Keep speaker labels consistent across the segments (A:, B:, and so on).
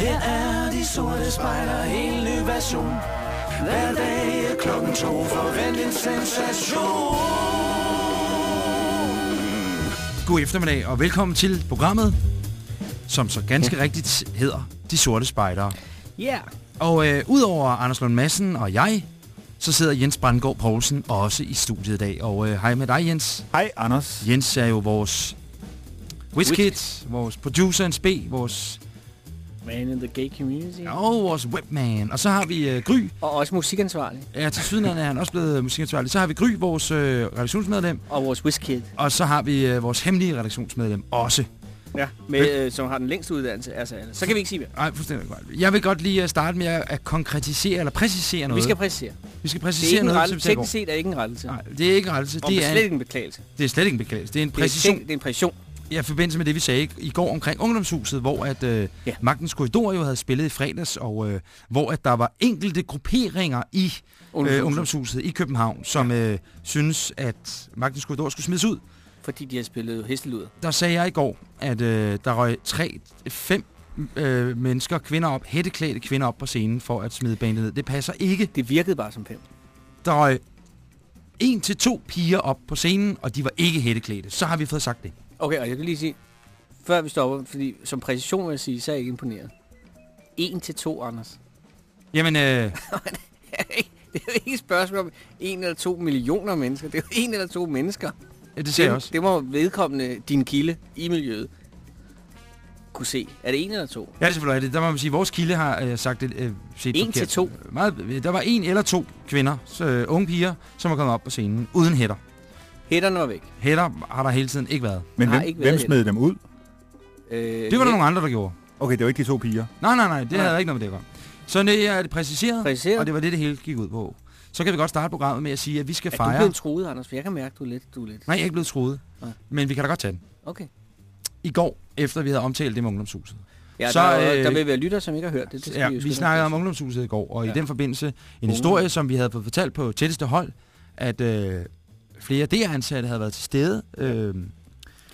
A: Her er de sorte spejler, en ny version. Hver dag er klokken to, forvent en sensation.
B: God eftermiddag og velkommen til programmet, som så ganske rigtigt hedder De Sorte Spejdere.
C: Ja. Yeah.
B: Og øh, udover Anders Lund Madsen og jeg, så sidder Jens Brandgaard Poulsen også i studiet i dag. Og øh, hej med dig, Jens.
D: Hej, Anders.
B: Jens er jo vores WizKid, vores producer and spe, vores
C: Man in the gay community.
B: og vores webman. Og så har vi øh, Gry.
C: Og også musikansvarlig.
B: Ja, til syden er han også blevet musikansvarlig. Så har vi Gry, vores øh, redaktionsmedlem.
C: Og vores WizKid.
B: Og så har vi øh, vores hemmelige redaktionsmedlem også.
C: Ja. Med, øh, som har den længste uddannelse. Altså, så kan vi ikke sige mere.
B: Nej, fuldstændig godt. Jeg vil godt lige øh, starte med at konkretisere eller præcisere noget.
C: Vi skal præcisere.
B: vi skal
C: er
B: præcisere noget,
C: rettelse. Teknisk set er ikke en rettelse.
B: Nej, det er ikke en rettelse.
C: Det
B: Det
C: er slet ikke en beklagelse.
B: det er slet ikke en beklagelse. Det er en præcision.
C: det er en præcision.
B: I forbindelse med det, vi sagde i, går omkring ungdomshuset, hvor at øh,
C: Ja.
B: ja. Magtens Korridor jo havde spillet i fredags, og øh, hvor at der var enkelte grupperinger i øh,
C: Ungdomshuset.
B: ungdomshuset i København, som øh, synes, at Magtens Korridor skulle smides ud.
C: Fordi de har spillet hesteluder.
B: Der sagde jeg i går, at øh, der røg tre, fem øh, mennesker, kvinder op, hætteklædte kvinder op på scenen for at smide bandet ned. Det passer ikke.
C: Det virkede bare som fem.
B: Der røg en til to piger op på scenen, og de var ikke hætteklædte. Så har vi fået sagt det.
C: Okay, og jeg kan lige sige, før vi stopper, fordi som præcision vil jeg sige, så er jeg ikke imponeret. En til to, Anders.
B: Jamen, øh,
C: det er jo ikke et spørgsmål om en eller to millioner mennesker. Det er jo en eller to mennesker.
B: ja, det ser jeg også.
C: det må vedkommende, din kilde i miljøet, kunne se. Er det en eller to?
B: Ja, det er selvfølgelig. Der må man sige, at vores kilde har øh, sagt det øh, set
C: En
B: forkert.
C: til to?
B: Meget, der var en eller to kvinder, så, øh, unge piger, som var kommet op på scenen uden hætter.
C: Hætterne var væk.
B: Hætter har der hele tiden ikke været.
D: Men
C: Har
D: hvem,
C: ikke været
D: hvem smed dem ud?
C: Øh,
B: Det var der nogle andre, der gjorde.
D: Okay, det var ikke de to piger.
B: Nej, nej, nej, det
C: Nej.
B: havde ikke noget med det at. Så det er det præciseret,
C: Præciseret.
B: og det var det, det hele gik ud på. Så kan vi godt starte programmet med at sige, at vi skal
C: Er du
B: fejre...
C: blevet truet, Anders? For jeg kan mærke, du er lidt... Du er lidt.
B: Nej, jeg er ikke blevet troet.
C: Nej.
B: Men vi kan da godt tage den.
C: Okay.
B: I går, efter vi havde omtalt det med ungdomshuset.
C: Ja,
B: Så,
C: der, øh, der vil være lytter, som ikke har hørt det. det skal
B: Ja, vi
C: os
B: snakkede om ungdomshuset i går, og ja.
C: Ja.
B: i den forbindelse en
C: Unge.
B: historie, som vi havde fået fortalt på tætteste hold, at øh, flere DR-ansatte havde været til stede øh,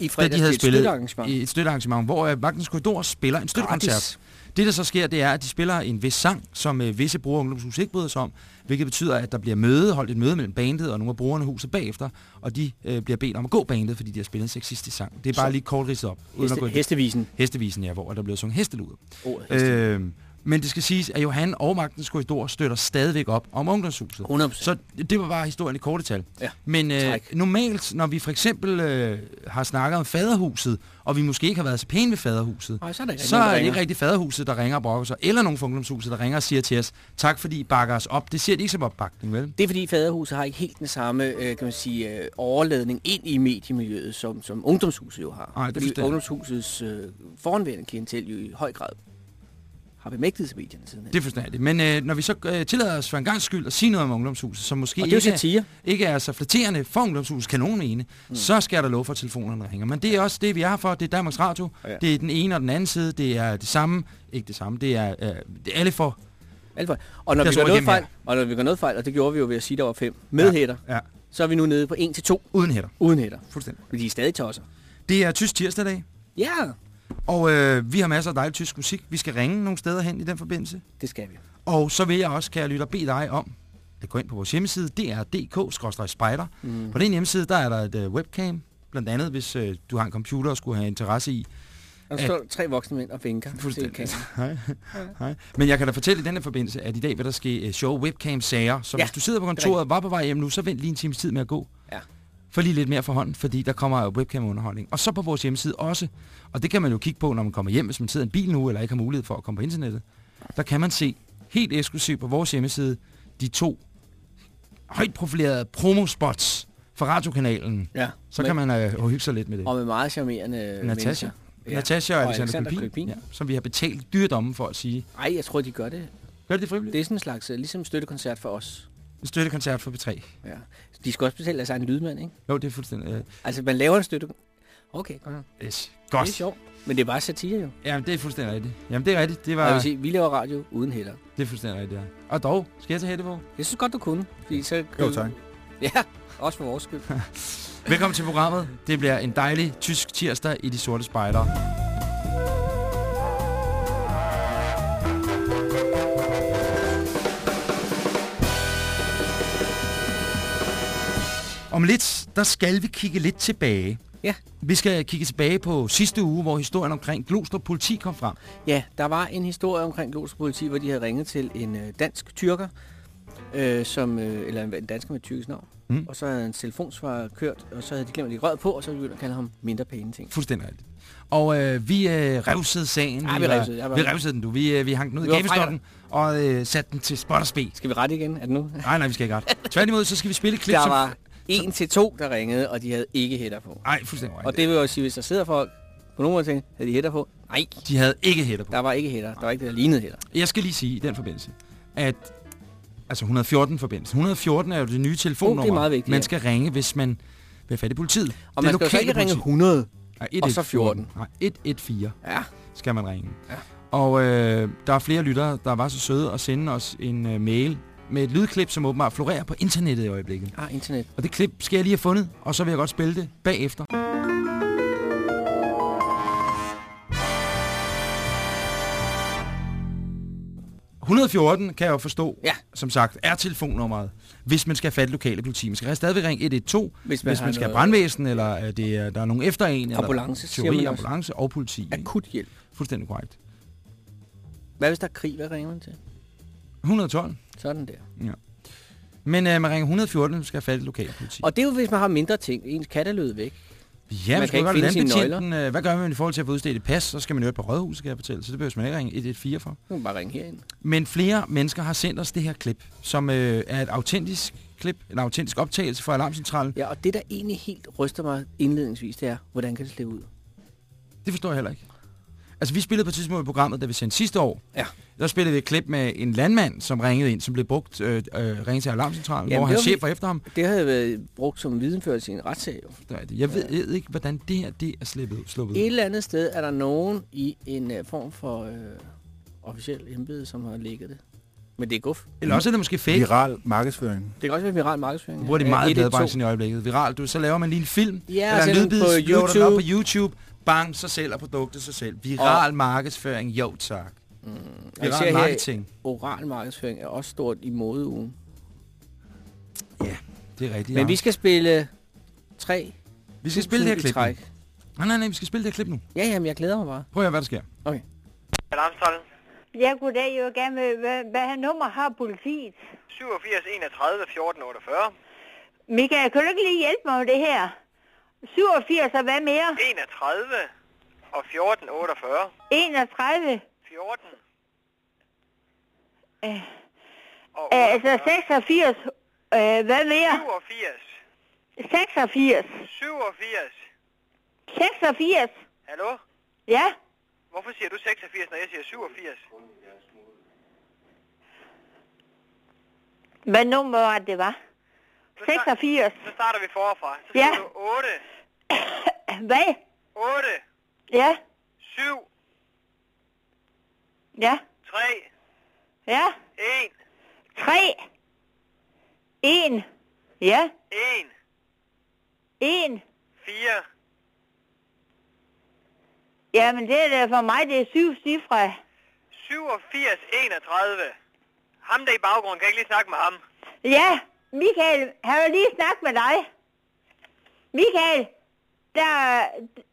C: I
B: da
C: fredags
B: de havde
C: et
B: spillet
C: støttearrangement.
B: i et støttearrangement, hvor øh, Magtens Korridor spiller en støttekoncert.
C: Gratis.
B: Det, der så sker, det er, at de spiller en vis sang, som øh, visse brugere af ungdomshus ikke bryder sig om, hvilket betyder, at der bliver møde, holdt et møde mellem bandet og nogle af brugerne huset bagefter, og de øh, bliver bedt om at gå bandet, fordi de har spillet en sexistisk sang. Det er bare
C: Så-
B: lige kort ridset op. Uden at gå
C: Heste, hestevisen.
B: hestevisen, ja, hvor der bliver sunget hesteluder.
C: Ordet heste.
B: Øh, men det skal siges, at Johan og Magtens Korridor støtter stadigvæk op om ungdomshuset.
C: 100
B: Så det var bare historien i korte tal.
C: Ja,
B: Men øh, normalt, når vi for eksempel øh, har snakket om faderhuset, og vi måske ikke har været så pæne ved faderhuset,
C: Ej, så er der ikke
B: så
C: nogen,
B: er det ikke rigtig faderhuset, der ringer og brokker sig, eller nogen fra ungdomshuset, der ringer og siger til os, tak fordi I bakker os op. Det siger de ikke som opbakning, vel?
C: Det er fordi Faderhuset har ikke helt den samme øh, kan man sige, øh, overladning ind i mediemiljøet, som, som ungdomshuset jo har.
B: Ej, det
C: fordi ungdomshusets øh, foranværende klientel jo i høj grad har bemægtet sig medierne siden.
B: Det forstår jeg det. Men øh, når vi så øh, tillader os for en gang skyld at sige noget om ungdomshuset, som måske
C: og det
B: ikke, er, ikke er så flatterende for ungdomshuset, kan nogen mene, mm. så skal der lov for at telefonerne ringer. Men det er også det, vi er for. Det er Danmarks Radio.
C: Ja.
B: Ja. Det er den ene og den anden side. Det er det samme. Ikke det samme. Det er, øh, det er alle for.
C: Alt for. Og når vi gør noget fejl, og når vi gør noget fejl, og det gjorde vi jo ved at sige, der var fem med
B: Ja.
C: hætter,
B: Ja.
C: så er vi nu nede på 1 til 2
B: Uden hætter.
C: uden hætter.
B: Fuldstændig.
C: Men de er stadig tosser.
B: Det er tysk tirsdag dag.
C: Ja,
B: Og øh, vi har masser af dejlig tysk musik. Vi skal ringe nogle steder hen i den forbindelse.
C: det skal vi.
B: Og så vil jeg også, kan jeg lytte bede dig om at gå ind på vores hjemmeside, dr.dk-spejder.
C: Mm.
B: På den hjemmeside, der er der et øh, webcam, blandt andet hvis øh, du har en computer og skulle have interesse i.
C: Og der står tre voksne mænd og vinker.
B: Fuldstændig. Hej. Hej. Men jeg kan da fortælle i denne forbindelse, at i dag vil der ske uh, show webcam-sager. Så
C: Ja,
B: hvis du sidder på kontoret var på vej hjem nu, så vent lige en times tid med at gå. For lige lidt mere for hånden, fordi der kommer jo webcam-underholdning. Og så på vores hjemmeside også, og det kan man jo kigge på, når man kommer hjem, hvis man sidder i en bil nu, eller ikke har mulighed for at komme på internettet. Der kan man se helt eksklusivt på vores hjemmeside de to højt profilerede promospots for radiokanalen.
C: Ja,
B: Så
C: men-
B: kan man øh, hygge sig lidt med det.
C: Og med meget charmerende
B: Natasha.
C: mennesker.
B: Ja. Natasha og
C: Og
B: Alexander,
C: Alexander
B: Kulpin. ja, som vi har betalt dyredommen for at sige.
C: Ej, jeg tror, de gør det.
B: Gør det frivilligt?
C: Det er sådan en slags, øh, ligesom støttekoncert for os.
B: En støttekoncert for B3.
C: Ja. De skal også betale af sig en lydmand, ikke?
B: Jo, det er fuldstændig... Øh,
C: Altså, man laver en støtte... Okay, godt.
B: yes.
C: Det er
B: Godt.
C: sjovt. Men det er bare satire jo.
B: Jamen, det er fuldstændig rigtigt. Jamen, det er rigtigt. Det,
C: Og jeg
B: var,
C: vil sige, vi laver radio uden hætter.
B: det er fuldstændig rigtigt, ja. Og dog, skal jeg tage hætte på?
C: Jeg synes godt, du kunne. Fordi så
D: Jo, tak.
C: Ja, også for vores skyld.
B: Velkommen til programmet. Det bliver en dejlig tysk tirsdag i De Sorte Spejdere. Om lidt, der skal vi kigge lidt tilbage.
C: Ja.
B: Vi skal kigge tilbage på sidste uge, hvor historien omkring Glostrup politi kom frem.
C: Ja, der var en historie omkring Glostrup politi, hvor de havde ringet til en øh, dansk tyrker, øh, som, øh, eller en dansker med tyrkisk navn.
B: Mm.
C: Og så havde en telefonsvarer kørt, og så havde de glemt at lægge rød på, og så begyndte at kalde ham mindre pæne ting.
B: Fuldstændig rigtigt. Og øh, vi øh, revsede sagen.
C: Ja, vi
B: var-
C: revsede, var-
B: vi revsede den, du. Vi, øh, vi hang den ud i
C: Vi
B: gabestokken og øh, satte den til spot og spe.
C: Skal vi rette igen? Er det nu?
B: Nej, nej, vi skal ikke ret. Tværtimod, så skal vi spille et klip,
C: Der var en til to, der ringede, og de havde ikke hætter på.
B: Nej, fuldstændig
C: Og det vil jo sige, hvis der sidder folk på nogle af ting, havde de hætter på? Nej,
B: De havde ikke hætter på.
C: der var ikke hætter. Der var ikke det, der lignede hætter.
B: Jeg skal lige sige i den forbindelse, at altså 114 forbindelse. 114 er jo det nye telefonnummer.
C: Oh, det er meget vigtigt,
B: Man
C: ja.
B: skal ringe, hvis man vil have fat i politiet.
C: Og
B: Det
C: man skal jo ikke ringe
B: politi.
C: 100.
B: Nej,
C: og så 14.
B: Nej, 114
C: Ja.
B: skal man ringe.
C: Ja.
B: Og øh, der er flere lyttere, der var så søde at sende os en øh, mail med et lydklip, som åbenbart florerer på internettet i øjeblikket.
C: Ah, internet.
B: Og det klip skal jeg lige have fundet, og så vil jeg godt spille det bagefter. ...114 kan jeg jo forstå,
C: Ja.
B: som sagt, er telefonnummeret, hvis man skal have fat i lokale politi. Man skal stadigvæk ringe 112,
C: Hvis man
B: hvis man skal have brandvæsen, eller er det, er- der er nogen efter en,
C: Ambulance,
B: eller teori, ambulance og politi.
C: Akut hjælp.
B: Fuldstændig korrekt.
C: Hvad hvis der er krig? Hvad ringer man til?
B: 112.
C: Sådan der.
B: Men øh, man ringer 114, hvis man skal have fat i lokale politi.
C: Og det er jo, hvis man har mindre ting. Ens kat er løbet væk.
B: Ja,
C: Man
B: man skal
C: ikke
B: godt landbetjenten. øh, Hvad gør man i forhold til at få udstedt et pas? Så skal man jo på rådhuset, kan jeg fortælle. Så det behøver man ikke ringe 114 for.
C: Nu kan man bare ringe herind.
B: Men flere mennesker har sendt os det her klip, som øh, er et autentisk klip, en autentisk optagelse fra Alarmcentralen.
C: Ja, og det, der egentlig helt ryster mig indledningsvis, det er, hvordan kan det slippe ud?
B: Det forstår jeg heller ikke. Altså, vi spillede på et tidspunkt i programmet, da vi sendte sidste år.
C: Ja.
B: Der spillede vi et klip med en landmand, som ringede ind, som blev brugt, øh, øh, ringet til Alarmcentralen,
C: Jamen,
B: hvor hans
C: var
B: chef var efter ham.
C: Det havde været brugt som videnførelse i en retssag. Jo.
B: Det er det. Jeg ved, jeg ved ikke, hvordan det her det er slippet, sluppet.
C: Et eller andet sted er der nogen i en uh, form for uh, officiel embede, som har ligget det. Men det er guf.
B: Eller også er det måske fake.
D: Viral markedsføring.
C: Det kan også være viral markedsføring.
B: Nu bruger de
C: Ja,
B: meget i
C: 112.
B: pladebranchen i øjeblikket. Viralt. Du, så laver man lige en film,
C: Ja,
B: eller
C: og
B: en lydbid,
C: på
B: uploader den op på
C: YouTube.
B: Bang, så sælger produktet sig selv. Viral markedsføring, jo tak.
C: Og jeg ser
B: Viral
C: her,
B: marketing.
C: oral markedsføring er også stort i modeugen.
B: Det er rigtigt,
C: Men
B: ja.
C: vi skal spille tre
B: vi skal spille det her klip.
C: træk.
B: Nej, nej, nej, vi skal spille det her klip nu.
C: Ja, jamen, jeg glæder mig bare.
B: Prøv at høre, hvad der sker.
E: Alarmstollen.
F: Ja, goddag. Jeg vil gerne med, hvad, hvad nummer har politiet?
E: 87 31 14 48.
F: Michael, kan du ikke lige hjælpe mig med det her? 87 og hvad mere?
E: 31 og 14 48.
F: 31.
E: 14
F: Øh,
E: og
F: øh, altså 86. Øh, hvad mere?
E: 87.
F: 86.
E: 87.
F: 86.
E: Hallo?
F: Ja.
E: Hvorfor siger du 86, når jeg siger 87?
F: Hvad nummer var det, det var?
E: Så start-
F: 86.
E: Så starter vi forfra. Så
F: Ja.
E: du 8,
F: Hvad?
E: 8,
F: Ja.
E: 7,
F: Ja.
E: 3,
F: Ja.
E: 1,
F: 3. 1. Ja.
E: 1,
F: 1.
E: 4.
F: Jamen, det er for mig, det er syv cifre.
E: 87 31. Ham der i baggrunden, kan jeg ikke lige snakke med ham?
F: Ja, Michael, han vil lige snakke med dig. Michael, der,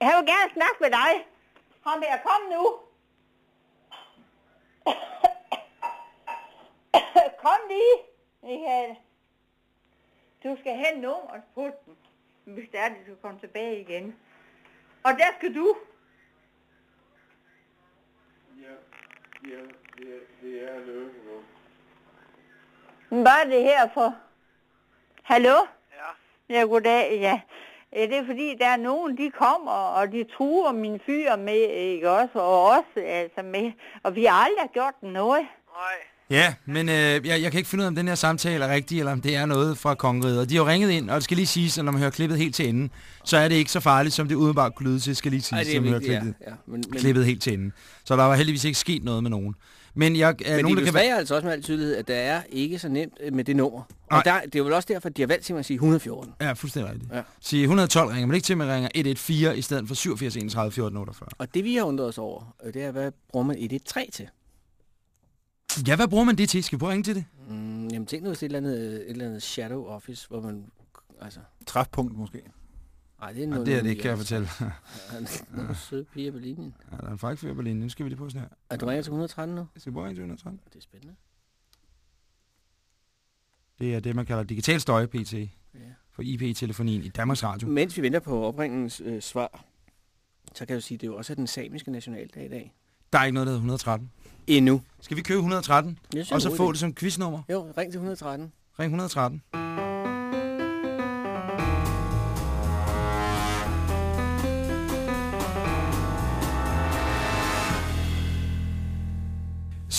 F: han vil gerne snakke med dig. Kom her, kom nu. kom lige, Michael. Du skal have nummeret på den, hvis det er, at du skal komme tilbage igen. Og der skal du. Hvad er det her for? Hallo?
E: Ja.
F: Ja, goddag, ja. Ja, det er fordi, der er nogen, de kommer, og de truer mine fyre med, ikke også, og os altså med, og vi har aldrig gjort noget.
E: Nej.
B: Ja, men øh, jeg, jeg kan ikke finde ud af, om den her samtale er rigtig, eller om det er noget fra kongeriget. Og de har jo ringet ind, og det skal lige siges, at når man hører klippet helt til enden, så er det ikke så farligt, som det umiddelbart kunne lyde til, skal lige siges,
C: Ej, det er
B: når man hører
C: vigtigt, ja.
B: klippet,
C: ja. Men, men,
B: klippet helt til enden. Så der var heldigvis ikke sket noget med nogen. Men jeg, er
C: men
B: nogen,
C: det
B: der kan være...
C: illustrerer altså også med al tydelighed, at det er ikke så nemt øh, med det nummer.
B: Nej.
C: Og der, det er jo vel også derfor, at de har valgt til at sige 114.
B: Ja, fuldstændig rigtigt.
C: Ja.
B: Ja. Sige 112 ringer, men ikke til, at man ringer 114 i stedet for 87 31 14 48.
C: Og det vi har undret os over, øh, det er, hvad bruger man 113 til?
B: Ja, hvad bruger man det til? Skal vi prøve at ringe til det?
C: Mm, jamen tænk nu, hvis det er et eller, andet, et eller andet shadow office, hvor man Altså,
D: Træfpunkt måske.
C: Nej, det er
B: Ja,
C: noget...
B: det er det ikke, kan jeg fortælle.
C: Søde piger på linjen.
B: Ja, der er en fræk fyr på linjen. Nu skal vi lige på sådan her.
C: Er du ringer til 113 nu?
B: Jeg skal bruge en til 113.
C: Det er spændende.
B: Det er det, man kalder digital støj, PT.
C: Ja.
B: For IP-telefonien i Danmarks Radio.
C: Mens vi venter på opringens øh, svar, så kan jeg jo sige, at det jo også er den samiske nationaldag i dag.
B: Der er ikke noget, der hedder 113.
C: Endnu.
B: Skal vi købe 113,
C: Jeg synes,
B: og
C: det
B: så få
C: god
B: det som quiznummer?
C: Jo, ring til 113.
B: Ring 113.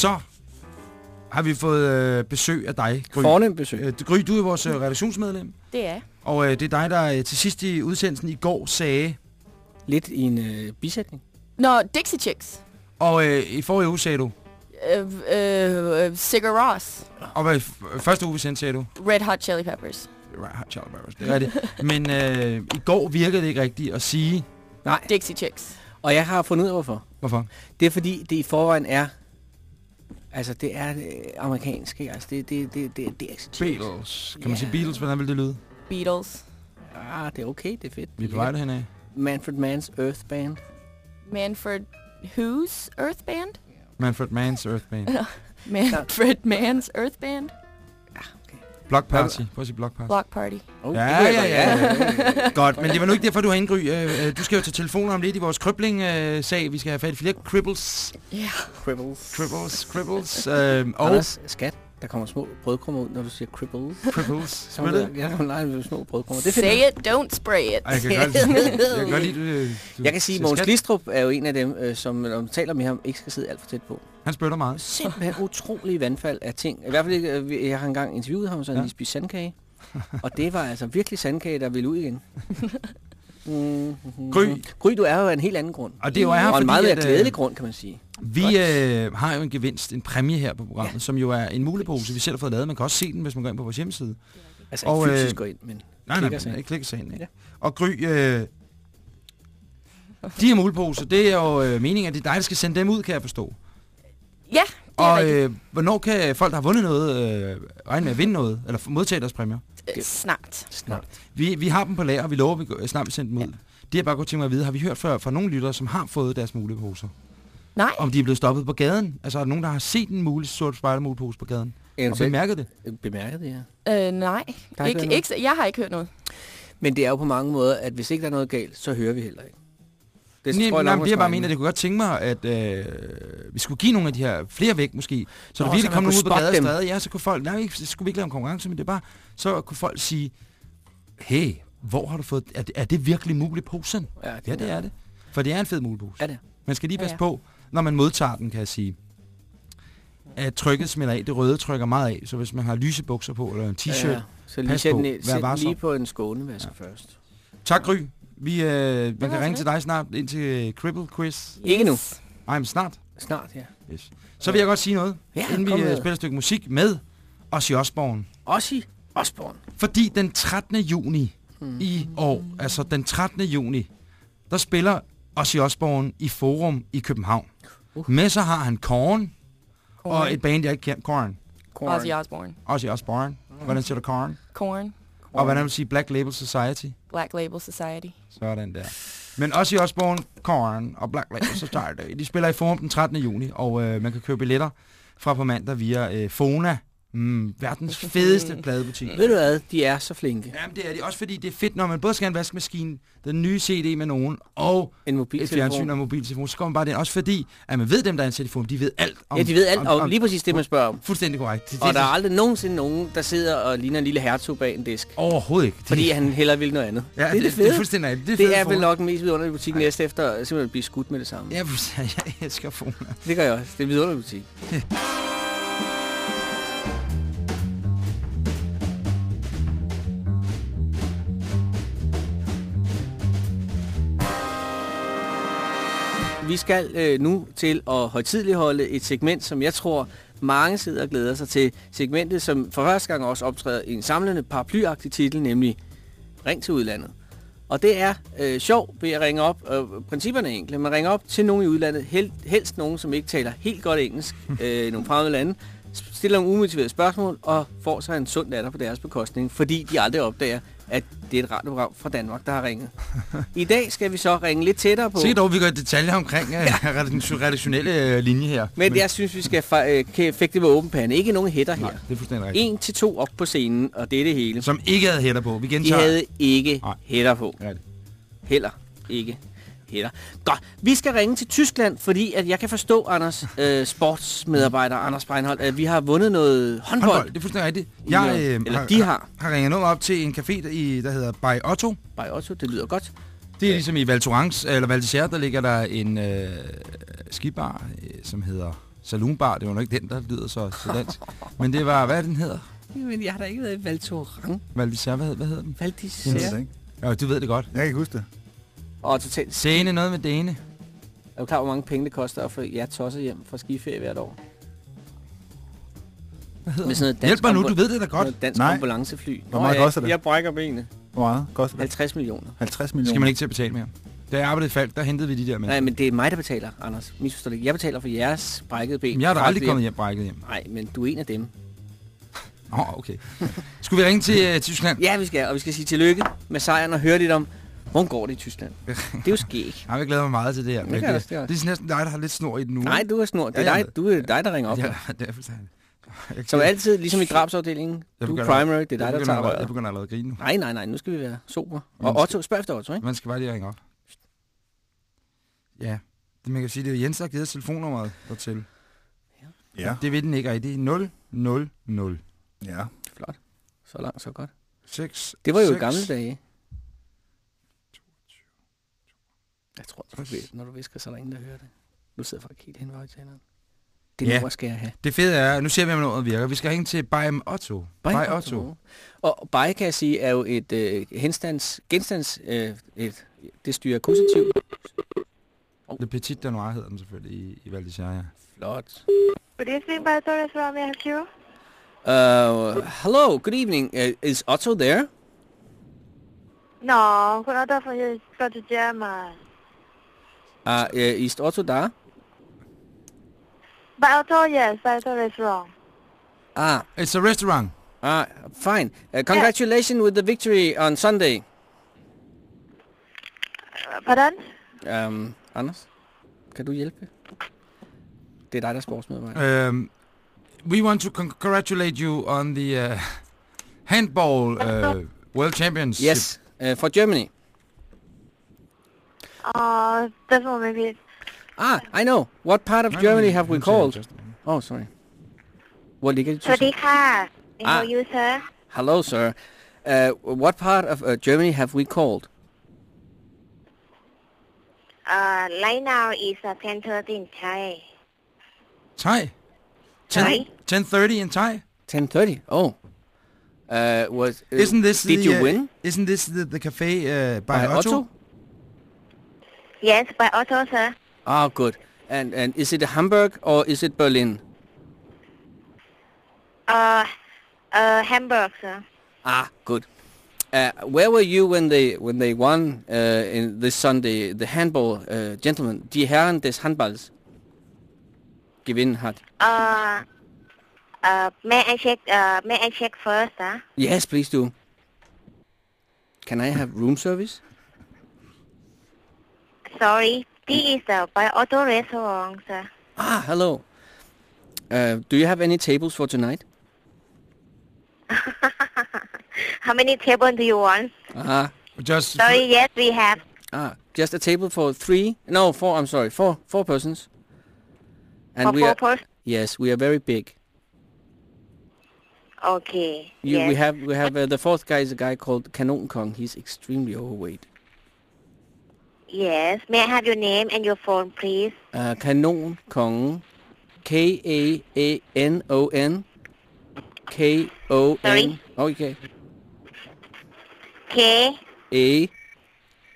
B: Så har vi fået øh, besøg af dig, Gry.
C: Fornemt besøg.
B: Øh, Gry, du er vores øh, redaktionsmedlem,
G: Det er.
B: og øh, det er dig, der øh, til sidst i udsendelsen i går sagde,
C: Lidt i en øh, bisætning.
G: Nå, Dixie Chicks.
B: og øh, i forrige uge sagde du,
G: Øh, øh, øh, Sigur Ross.
B: og hvad, første uge vi sendte, sagde du,
G: Red Hot Chili Peppers.
B: Right, Hot Chili Peppers, det er rigtigt. Men øh, i går virkede det ikke rigtigt at sige,
C: Nej,
G: Dixie Chicks.
C: og jeg har fundet ud af, hvorfor.
B: hvorfor.
C: Det er fordi, det i forvejen er... Altså, det er øh, amerikansk, ikke? Altså, det, det, det, det, det er
B: Beatles. Kan man
C: Ja.
B: sige Beatles? Hvordan vil det lyde?
G: Beatles.
C: Ah, det er okay, det er fedt.
B: Vi er på vej.
C: Manfred Mann's Earth Band.
G: Manfred Who's Earth Band?
B: Manfred Mann's Earth Band.
G: Manfred Mann's Earth Band?
B: Block Party. Prøv at sige Block Party.
G: Block Party.
C: Oh,
B: Ja, ja, ja,
C: godt,
B: ja. Godt, men det var nu ikke derfor, du har indgry. Øh, øh, Du skal jo til telefonen om lidt i vores krybling-sag. Vi skal have fat i flere cribbles.
G: Ja. Yeah.
C: Cribbles.
B: Cribbles, cribbles. Øh, og
C: Anders, skat, der kommer små brødkrummer ud, når du siger cribbles.
B: cribbles.
C: Så er det, jeg kan lege med små brødkrummer. Det er.
G: Say it, don't spray it.
B: Ej, jeg kan godt lide, jeg kan lide du, du,
C: Jeg kan sige, at Mogens. Glistrup er jo en af dem, øh, som når man taler med ham, ikke skal sidde alt for tæt på.
B: Han spytter meget.
C: Simpelthen utrolige vandfald af ting. I hvert fald, øh, vi- jeg har engang interviewet ham, så han
B: Ja.
C: lige spiste sandkage. Og det var altså virkelig sandkage, der ville ud igen. Mm,
B: Gry.
C: Gry, du er jo af en helt anden grund.
B: Og det er jo her,
C: og en
B: fordi,
C: meget mere
B: at, øh,
C: glædelig grund, kan man sige.
B: Vi øh, har jo en gevinst, en præmie her på programmet, ja. som jo er en mulepose, vi selv har fået lavet. Man kan også se den, hvis man går ind på vores hjemmeside.
C: Altså
B: og,
C: ikke
B: øh,
C: fysisk gå ind, men
B: Nej, nej,
C: klikker sig ind.
B: ikke klikker sig ind. Ikke?
C: Ja.
B: Og Gry, øh, de her muleposer, det er jo øh, meningen, at det er dig, der skal sende dem ud, kan jeg forstå.
G: Ja, det er
B: Og øh, hvornår kan folk, der har vundet noget, øh, regne med at vinde noget, eller modtage deres præmier?
G: Øh, Snart.
C: Snart.
B: Vi, vi har dem på lager, og vi lover, at vi går- snart vil sende dem ud. Det er bare godt tænke mig at vide, har vi hørt før fra nogle lyttere, som har fået deres muleposer?
G: Nej,
B: Om de er blevet stoppet på gaden? Altså er der nogen, der har set en mule sort spejdermulepose på gaden? Og
C: Eventuelt
B: bemærket det?
C: bemærket det, ja.
G: øh, nej.
C: har ikke
G: Ikke, jeg har ikke hørt noget.
C: Men det er jo på mange måder, at hvis ikke der er noget galt, så hører vi heller ikke. Det
B: Nej,
C: tror
B: nej,
C: nok,
B: men det jeg bare mener, det kunne godt tænke mig, at øh, vi skulle give nogle af de her flere væk måske. Så
C: Nå,
B: der virkelig kom nogen ud på
C: spotte
B: gader og
C: dem.
B: stræde. Ja, så kunne folk, nej, ikke, så skulle vi ikke lave en konkurrence, men det er bare, så kunne folk sige, hey, hvor har du fået, er det, er det virkelig muleposen?
C: Ja,
B: Ja, det er det. For det er en fed mulepose.
C: Er det?
B: Man skal lige passe
G: Ja,
B: på, når man modtager den, kan jeg sige. At trykket smelter af, det røde trykker meget af, så hvis man har lyse bukser på, eller en t-shirt.
C: Ja, så lige
B: Pas
C: sæt
B: på. Vær
C: sæt den
B: varsom.
C: lige på en skånevasker ja. først.
B: Tak, Gry. Vi, øh, man kan ringe til dig snart ind til Cribble Quiz.
C: Ikke nu.
G: Yes.
B: Nej, men snart.
C: Snart, ja.
B: Yes. Så vil jeg godt sige noget,
C: Ja,
B: inden vi øh,
C: med.
B: spiller et stykke musik med Ozzy Osbourne.
C: Ozzy Osbourne.
B: Fordi den 13. juni
C: Hmm.
B: i år, altså den 13. juni, der spiller Ozzy Osbourne i Forum i København.
C: Uh.
B: Med så har han Korn, og et band, jeg ikke kender, Korn.
C: Korn.
G: Ozzy Osbourne.
B: Ozzy Osbourne. Hvordan siger du Korn?
G: Korn.
B: Og hvordan vil du sige Black Label Society?
G: Black Label Society.
B: Sådan der. Men Ozzy Osbourne, Korn og Black Label Society, de spiller i Forum den 13. juni, og øh, man kan købe billetter fra på mandag via øh, Fona. Mm, verdens fedeste pladebutik.
C: Ved du hvad, de er så flinke.
B: Jamen det er det også fordi det er fedt, når man både skal have en vaskemaskine, den nye CD med nogen, og
C: En
B: et fjernsyn og mobiltelefon, så kommer man bare den. Også fordi, at man ved dem, der er i Forum, de ved alt om...
C: Ja, de ved alt,
B: om,
C: og
B: om,
C: lige præcis det, man spørger om.
B: Fuldstændig korrekt. Det,
C: Og
B: det,
C: der er aldrig nogensinde nogen, der sidder og ligner en lille hertug bag en disk.
B: Overhovedet ikke.
C: Fordi han hellere vil noget andet.
B: ja,
C: det er det
B: det,
C: fede.
B: er fuldstændig.
C: Det,
B: fede
C: det er vel nok den mest vidunderlige butik næste efter at simpelthen blive skudt med det samme.
B: Ja, jeg elsker Forum.
C: Det gør jeg også. Det er en vidunderlig butik. Vi skal øh, nu til at højtidligholde et segment, som jeg tror mange sidder og glæder sig til. Segmentet, som for første gang også optræder i en samlende paraplyagtig titel, nemlig Ring til udlandet. Og det er øh, sjov ved at ringe op. Øh, principperne er enkle. Man ringer op til nogen i udlandet, hel, helst nogen, som ikke taler helt godt engelsk, øh, nogle fremmede lande, stiller nogle umotiverede spørgsmål og får sig en sund latter på deres bekostning, fordi de aldrig opdager, at det er et radioprogram fra Danmark, der har ringet. I dag skal vi så ringe lidt tættere på.
B: Se dog, vi går i detaljer omkring ja. redaktionelle øh, linje her.
C: Men jeg synes, vi skal fa- øh, fægte med åben pande. Ikke nogen hætter her.
B: Det er fuldstændig rigtigt.
C: En til to op på scenen, og det er det hele.
B: Som ikke havde hætter på. Vi
C: De
B: gentager.
C: havde ikke
B: Nej.
C: hætter på.
B: Rigtigt.
C: Heller ikke hætter. Godt. Vi skal ringe til Tyskland, fordi at jeg kan forstå, Anders, øh, sportsmedarbejder Anders Breinholt, at vi har vundet noget håndbold.
B: Håndbold, det er fuldstændig rigtigt. Jeg øh,
C: Eller
B: har,
C: de har.
B: har ringet nummer op til en café, der, i, der hedder By Otto.
C: By Otto, det lyder godt.
B: Det er ligesom i Val Thorens, eller Val der ligger der en øh, skibar, øh, som hedder Saloonbar. Det var nok ikke den, der lyder så, så dansk. Men det var, hvad er den hedder?
C: Men jeg har da ikke været i Val Thorens.
B: Val hvad, hvad hedder den?
C: Val.
B: Ja, du ved det godt.
D: Jeg kan ikke huske det.
C: Og totalt.
B: Scene, noget med dene.
C: Er du klar, hvor mange penge det koster at få jer tosset hjem fra skiferie hvert år?
B: Hvad hedder
C: Med sådan
B: Hjælp mig nu, du ved det da godt.
C: Noget dansk
D: Nej.
C: ambulancefly.
D: Hvor meget koster det?
C: Jeg brækker benet.
D: Hvor meget koster det?
C: 50 millioner.
D: 50 millioner.
B: Skal man ikke til at betale mere. Da jeg arbejdede i Falk, der hentede vi de der med.
C: Nej, men det er mig, der betaler, Anders. Misforstår det ikke. Jeg betaler for jeres brækkede ben.
B: Men jeg er da aldrig kommet hjem brækket hjem.
C: Nej, men du er en af dem.
B: Åh, oh, okay. Skulle vi ringe til uh, Tyskland?
C: Ja, vi skal, og vi skal sige tillykke med sejren og høre lidt om, hvordan går det i Tyskland. Det er jo skæg.
B: Ja, jeg glæder mig meget til det her.
C: Det også, det er
B: det, det er næsten dig, der har lidt snor i den nu.
C: Nej, du er snor. Det er,
B: Ja, ja,
C: dig, du er dig, der ringer op.
B: Ja,
C: Ja.
B: det er fuldstændig. Jeg
C: Som altid, ligesom i drabsafdelingen. Du er primary, det er dig, der tager
B: allerede- Jeg
C: røret.
B: begynder allerede at grine nu.
C: Nej, nej, nej, nu skal vi være sober. Og Otto, spørg efter Otto, ikke?
B: Man skal bare lige ringe op. Ja, det man kan sige, det er jo Jens, der har givet telefonnummeret dertil.
D: Ja.
B: Det ved den ikke rigtigt. 0, 0, 0,
D: Ja.
C: Flot. Så langt, så godt.
B: 6,
C: Det var jo i
B: 6.
C: gamle dage. Jeg tror, du ved, når du visker, så er der ingen, der hører det. Nu sidder folk helt hen ved højtaleren. Det
B: Ja.
C: nummer skal jeg have.
B: Det fede er, nu ser vi, om noget virker. Vi skal ringe til Bajem Otto. By Otto.
C: Og by, kan jeg sige, er jo et øh, henstands, genstands, øh, et, det styrer akkusativ.
B: Le Petit Danois hedder den selvfølgelig i, i Val d'Isère, ja.
C: Flot.
H: Good evening, by the restaurant. May I help you?
C: Uh, hello, good evening. Uh, is Otto there?
H: No, good order for you. Go to German.
C: Uh, uh, is also da?
H: By auto, yes, by the restaurant.
C: Ah,
B: It's a restaurant.
C: ah, fine. Uh, congratulations with the victory on Sunday.
H: Uh, pardon?
C: Um, Anders, kan du hjælpe? Det er dig, der er sportsmedarbejder.
B: Um, we want to congratulate you on the uh, handball uh, world championship.
C: Yes, uh, for Germany.
H: Uh, just one minute, please.
C: Ah, I know. What part of
B: Nej,
C: Germany
B: nej,
C: have we
B: hun siger
C: called?
B: just a minute.
C: Oh, sorry. Hvor ligger det?
H: สวัสดีค่ะ How
C: Ah.
H: are you, sir?
C: Hello, sir. Uh, what part of uh, Germany have we called?
H: Uh, right now is uh, 10.30 in Thai.
B: Thai. 10,
H: Thai.
B: 10.30 in Thai?
C: 10.30. Oh. Uh, was, uh,
B: Isn't this
C: Did
B: the,
C: you
B: uh,
C: win?
B: Isn't this the, the cafe uh,
C: By
B: by,
C: Otto?
H: Yes, by auto, sir.
C: Ah, good. And and is it Hamburg or is it Berlin?
H: Uh, uh, Hamburg, sir.
C: Ah, good. Uh, where were you when they when they won uh, in this Sunday the handball uh, gentlemen? Die Herren des Handballs gewinnen hat.
H: Uh, uh, may I check, uh, may I check first, huh?
C: Yes, please do. Can I have room service?
H: Sorry, this is the by auto restaurant, sir.
C: Ah, hello. Uh, do you have any tables for tonight?
H: How many tables do you want?
C: Ah,
B: Just
H: Sorry, yes, we have.
C: ah, just a table for three? No, four. I'm sorry, four, four persons. And
H: For
C: we
H: four
C: are
H: persons?
C: yes, we are very big.
H: Okay.
C: You,
H: yes.
C: We have we have uh, the fourth guy is a guy called Kanon Kong. He's extremely overweight.
H: Yes. May I have your name and your phone, please?
C: Uh, Kanon Kong, K A A N O N, K O N.
H: Sorry?
C: Okay.
H: K.
C: A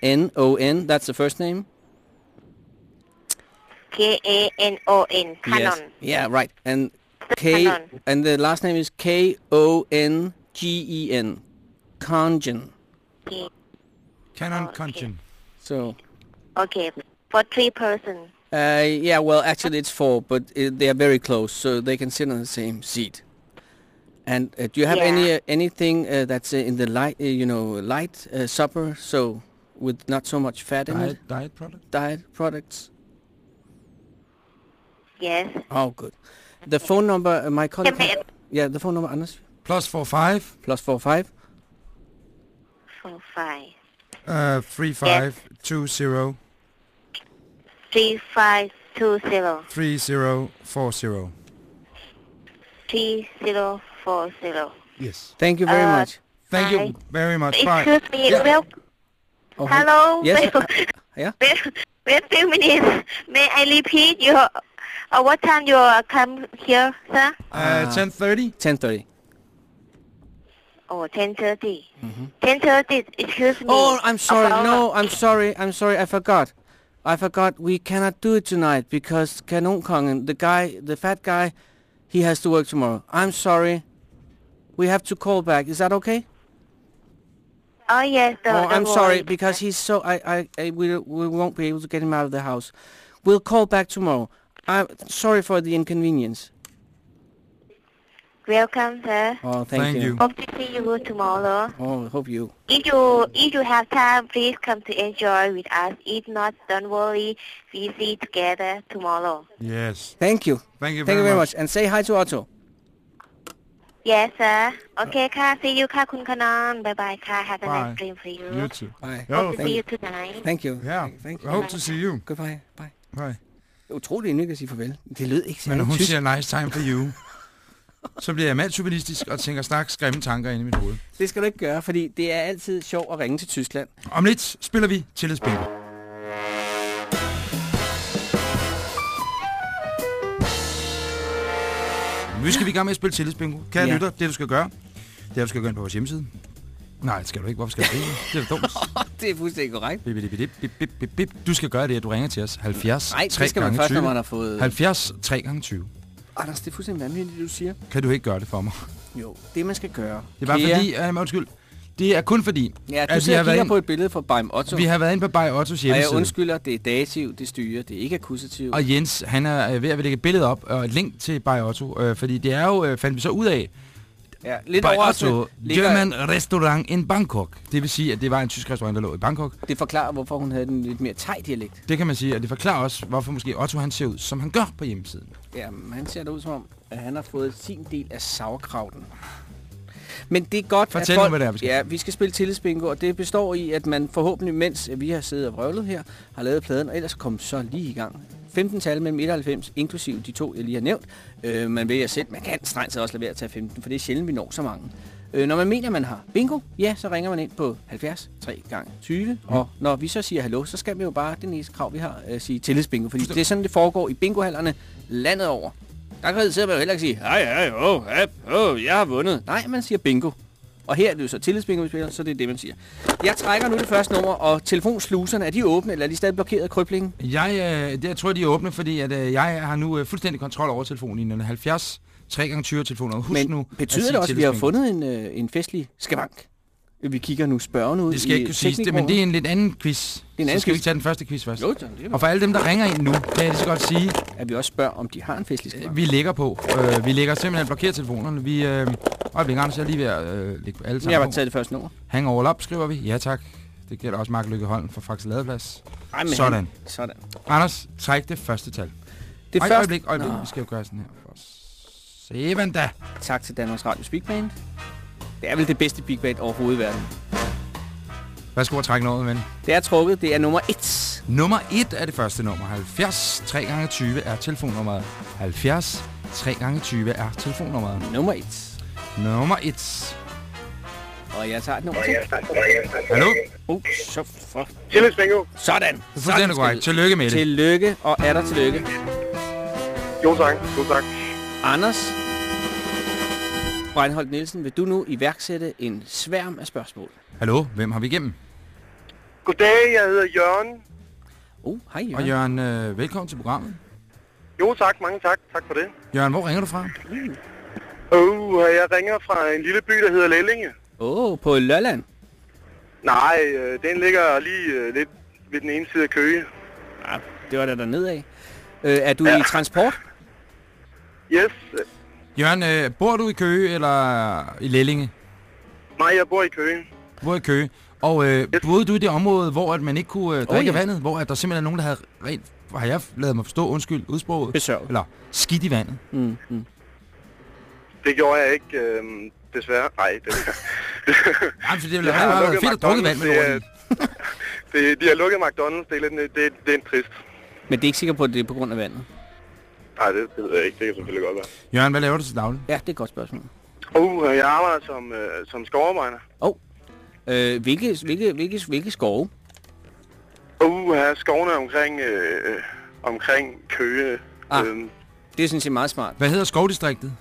C: N O N. That's the first name.
H: K A N O N. Canon.
C: Yes. Yeah, right. And K
H: Canon.
C: and the last name is K O N G E N. Kongen.
H: Okay.
B: Canon
H: Okay.
C: So,
H: Okay. For three persons.
C: uh, yeah, well, actually it's four, but uh, they are very close, so they can sit on the same seat. And uh, do you have
H: Yeah.
C: any uh, anything uh, that's uh, in the light, uh, you know, light uh, supper, so with not so much fat in it?
B: diet products.
C: Diet products.
H: Yes.
C: Oh, good. The phone number, uh, my colleague.
H: Can I-
C: yeah, the phone number, Anders.
B: Plus four five,
C: Plus four five.
H: Four five
B: uh, three five two zero
H: three five two zero
B: three zero four zero.
H: three zero four zero.
B: Yes.
C: Thank you very
H: Uh,
C: much.
B: Thank
H: Bye.
B: you very much. Bye.
H: Excuse me.
B: Yeah.
H: Well,
C: Oh,
H: hello.
C: Yes.
H: Well,
C: Yeah.
H: wait, wait few minutes. May I repeat your? Uh, what time you uh, come here, sir?
B: Uh, ten thirty.
C: Ten thirty.
H: Oh, 10.30. 10.30, excuse me.
C: Oh, I'm sorry.
H: About-
C: No, I'm sorry. I'm sorry. I forgot. I forgot. We cannot do it tonight because Kanonkongen, the guy, the fat guy, he has to work tomorrow. I'm sorry. We have to call back. Is that okay?
H: Oh, yes. The,
C: oh,
H: the
C: I'm sorry because he's so. I, I, I we, we won't be able to get him out of the house. We'll call back tomorrow. I'm sorry for the inconvenience.
H: Welcome, sir.
C: Oh, thank,
B: Thank you.
H: Hope to see you tomorrow.
C: Oh, hope you.
H: If you if you have time, please come to enjoy with us. If not, don't worry. We see together tomorrow.
B: Yes.
C: Thank you.
B: Thank you
C: Thank you
B: very
C: very
B: much.
C: much. And say hi to Otto.
H: Yes, sir. Okay, ค่ะ see you ค่ะคุณคนน Bye bye ค่ะ Have a
B: Bye.
H: nice dream for you.
B: You too.
C: Bye.
B: Jo,
H: Hope to
C: thank
H: see
C: you.
H: you tonight.
C: Thank you.
B: Yeah.
C: Thank
B: I
C: you.
B: hope to see you.
C: Goodbye. Bye.
B: Bye.
C: Det er utroligt endnu ikke at sige farvel. Det lød ikke
B: Men
C: særlig
B: når hun
C: tysk.
B: siger nice time for you, så bliver jeg mandsjuvenistisk og tænker straks grimme tanker ind i mit hoved.
C: Det skal du ikke gøre, fordi det er altid sjovt at ringe til Tyskland.
B: Om lidt spiller vi tillidsbingo. Vi skal vi i gang med at spille tillidsbingo. Kære
C: Ja.
B: lytter, det du skal gøre, det er, du skal gå ind på vores hjemmeside. Nej, det skal du ikke. Hvorfor skal du det? Det er da dumt.
C: det er fuldstændig korrekt.
B: Bip, bip, bip, bip, bip. Du skal gøre det, at du ringer til os 70
C: Nej,
B: 3
C: det skal man
B: gange
C: først, når
B: 20.
C: man har fået...
B: 70 3 gange 20.
C: Anders, det er fuldstændig vanvittigt, det du siger.
B: Kan du ikke gøre det for mig?
C: Jo, det man skal gøre.
B: Det er bare
C: Kære-
B: fordi, øh, undskyld, det er kun fordi,
C: Ja, du
B: at vi har været
C: på et billede fra Beim Otto.
B: vi har været inde på Bay Ottos
C: og jeg
B: hjemmeside.
C: undskylder, det er dativ, det styrer, det er ikke akkusativ.
B: Og Jens, han er øh, ved at lægge et billede op og et link til Bay Otto, øh, fordi det er jo, øh, fandt vi så ud af,
C: ja, lidt
B: Bay
C: overraskende.
B: Otto,
C: ligger-
B: German Restaurant in Bangkok. Det vil sige, at det var en tysk restaurant, der lå i Bangkok.
C: Det forklarer, hvorfor hun havde den lidt mere thai-dialekt.
B: Det kan man sige, og det forklarer også, hvorfor måske Otto han ser ud, som han gør på hjemmesiden.
C: Ja, han ser det ud som om, at han har fået sin del af sauerkrauten. Men det er godt,
B: Fortæl
C: at folk...
B: hvad det er, vi skal.
C: Ja, vi skal spille tillidsbingo, og det består i, at man forhåbentlig, mens vi har siddet og vrøvlet her, har lavet pladen, og ellers kom så lige i gang. 15 tal mellem 91, inklusive de to, jeg lige har nævnt. Øh, man vælger selv, man kan strengt også lade være at tage 15, for det er sjældent, vi når så mange. Øh, når man mener, man har bingo, ja, så ringer man ind på 70 3 gange 20. Og når vi så siger hallo, så skal vi jo bare, det næste krav, vi har, øh, sige tillidsbingo. Fordi det er sådan, det foregår i bingohallerne landet over. Der sidder man jo heller ikke sige, hej, hej, oh, oh, jeg har vundet. Nej, man siger bingo. Og her er det jo så tillidsbingo, vi spiller, så det er det, man siger. Jeg trækker nu det første nummer, og telefonsluserne, er de åbne, eller er de stadig blokeret af krøblingen?
B: Jeg, øh, det, jeg tror, de er åbne, fordi at, øh, jeg har nu øh, fuldstændig kontrol over telefonlinjerne. 70 3 gange 20 telefoner. Husk
C: Men
B: nu
C: betyder det også, at vi har fundet en, øh, en festlig skavank? Vi kigger nu spørgende ud
B: Det skal
C: i
B: ikke kunne siges, det, men det er en lidt anden quiz.
C: en anden
B: så skal vi
C: quiz.
B: ikke tage den første quiz først.
C: Jo, det er
B: Og for alle dem, der ringer ind nu, kan jeg lige så godt sige,
C: at vi også spørger, om de har en festlig skavank.
B: vi ligger på. Øh, vi ligger simpelthen blokeret telefonerne. Vi, øh, øjeblik, Anders, jeg er lige ved at øh, lægge alle sammen
C: Jeg har
B: på.
C: taget det første nummer.
B: Hang all up, skriver vi. Ja tak. Det gælder også Mark Lykke Holm fra Faxe Ladeplads.
C: Ej, men
B: Sådan.
C: Han, sådan.
B: Anders, træk det første tal.
C: Det første...
B: øjeblik, øjeblik.
C: Nå.
B: Vi skal jo gøre sådan her. For Seven da.
C: Tak til Danmarks Radios Big Band. Det er vel det bedste Big Band overhovedet i verden.
B: Værsgo at trække noget, ven.
C: Det er trukket. Det er nummer 1.
B: Nummer 1 er det første nummer. 70 3 gange 20 er telefonnummeret. 70 3 gange 20 er telefonnummeret.
C: Nummer 1.
B: Nummer 1.
C: Og jeg tager et nummer 2.
B: Hallo?
C: Uh, så for...
E: Tillidsbingo.
C: Sådan.
B: Det er fuldstændig korrekt. Tillykke med det.
C: Tillykke, og er der tillykke.
E: Jo tak, jo tak.
C: Anders Breinholt Nielsen, vil du nu iværksætte en sværm af spørgsmål?
B: Hallo, hvem har vi igennem?
E: Goddag, jeg hedder Jørgen.
C: Oh, hej
B: Og
C: Jørgen.
B: Jørgen, øh, velkommen til programmet.
E: Jo tak, mange tak. Tak for det.
B: Jørgen, hvor ringer du fra?
E: Uh, jeg ringer fra en lille by, der hedder Lellinge.
C: Åh, oh, på Lolland.
E: Nej, øh, den ligger lige øh, lidt ved den ene side af Køge.
C: Ah, det var der dernede af. Øh, er du
E: Ja.
C: i transport?
E: Yes.
B: Jørgen, øh, bor du i Køge eller i Lellinge?
I: Nej, jeg bor i Køge.
B: Du bor i Køge. Og øh, boede du i det område, hvor at man ikke kunne øh, drikke
C: ja.
B: oh, vandet? Hvor at der simpelthen er nogen, der havde rent, har jeg lavet mig forstå, undskyld, udsproget?
C: Besørg.
B: Eller skidt i vandet.
C: Mm, mm.
I: Det gjorde jeg ikke, øh, desværre. Nej, det...
B: Nej, for det ville
I: Jeg
B: have været fedt at drukke vand med
I: McDonald's,
B: lort i.
I: det, de har lukket McDonald's, det er, lidt, det, det er trist.
C: Men det er ikke sikker på, at det er på grund af vandet.
I: Nej, det, det ved jeg ikke. Det kan selvfølgelig godt være.
B: Jørgen, hvad laver du til daglig?
C: Ja, det er et godt spørgsmål.
I: Uh, jeg arbejder som, øh, som skovarbejder.
C: Øh, hvilke, hvilke, hvilke, hvilke skove?
I: Uh, her skovene omkring, øh, omkring Køge.
C: Ah.
I: Øhm,
C: Det er sådan set meget smart.
B: Hvad hedder skovdistriktet?